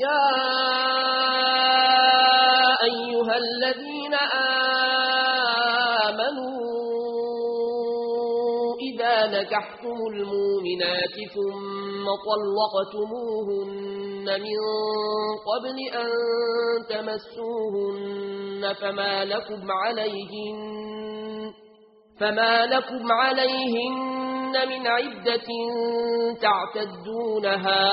يا أيها الذين آمنوا إذا نكحتم المؤمنات ثم طلقتموهن من قبل أن تمسوهن فما لكم عليهن فما لكم عليهن من عدة تعتدونها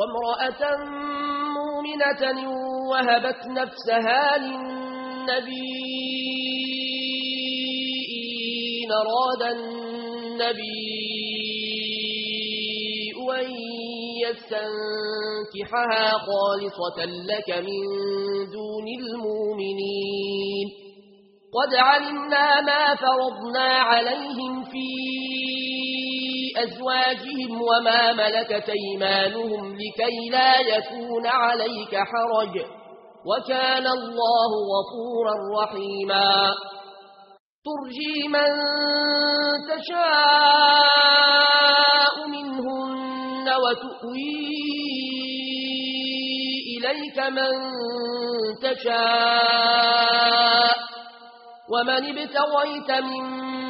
وامرأة مؤمنة وهبت نفسها للنبي إن أراد النبي أن يستنكحها خالصة لك من دون المؤمنين. قد علمنا ما فرضنا عليهم فيه أزواجهم وما ملكت أيمانهم لكي لا يكون عليك حرج وكان الله وفورا رحيما. ترجي من تشاء منهن وتؤوي إليك من تشاء. ومن ابتغيت منهن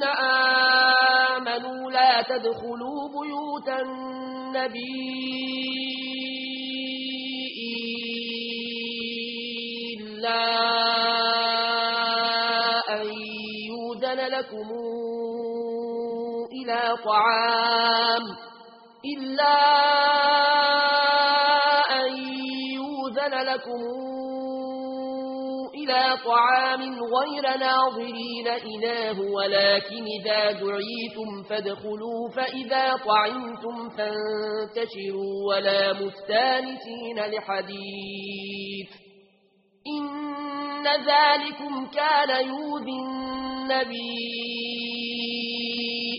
الذين آمنوا لا تدخلوا بيوت النبي إلا أن يوذن لكم إلى طعام إلا أن طعام غير ناظرين إناه ولكن إذا دعيتم فادخلوا فإذا طعمتم فانتشروا ولا مفتانتين لحديث. إن ذلكم كان يوذي النبي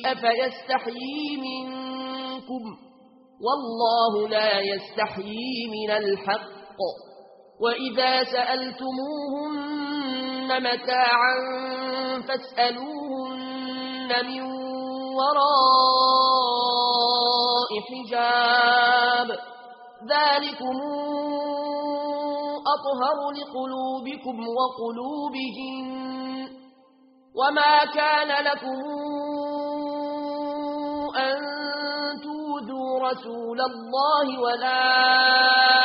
أفيستحيي منكم؟ والله لا يستحيي من الحق. وإذا سألتموهن متاعا فاسألوهن من وراء حجاب ذلكم أطهر لقلوبكم وقلوبهم وما كان لكم أن تودوا رسول الله ولا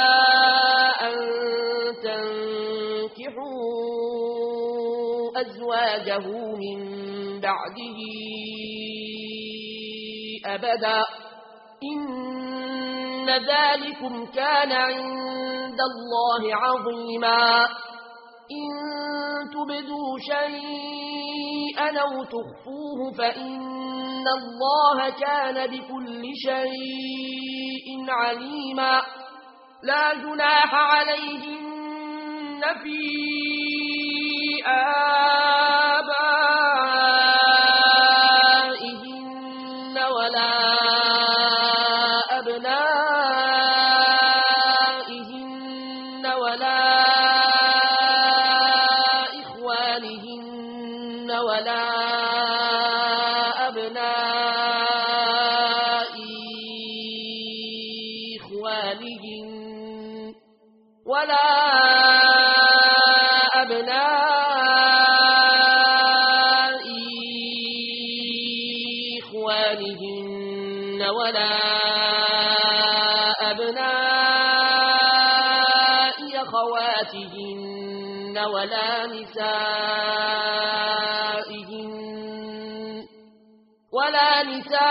أزواجه من بعده أبدا. إن ذلكم كان عند الله عظيما. إن تبدوا شيئا أو تخفوه فإن الله كان بكل شيء عليما. لا جناح عَلَيْهِنَّ في آه أموالهن ولا أبناء أخواتهن ولا نسائهن ولا نسائهن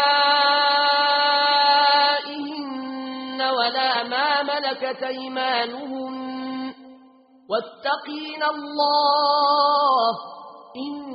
ولا ما ملكت أيمانهن واتقين الله إن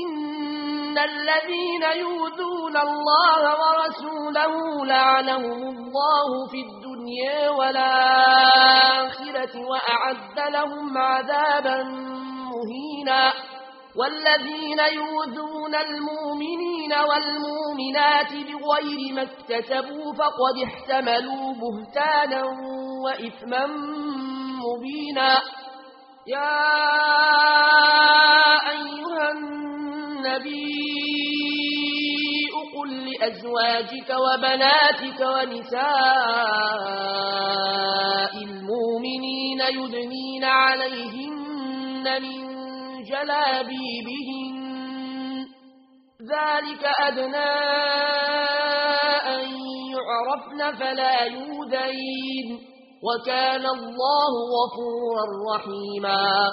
إن الذين يوذون الله ورسوله لعنهم الله في الدنيا والآخرة وأعد لهم عذابا مهينا والذين يوذون المؤمنين والمؤمنات بغير ما اكتسبوا فقد احتملوا بهتانا وإثما مبينا يا بأزواجك وبناتك ونساء المؤمنين يدنين عليهن من جلابيبهن. ذلك أدنى أن يعرفن فلا يودين وكان الله غفورا رحيما.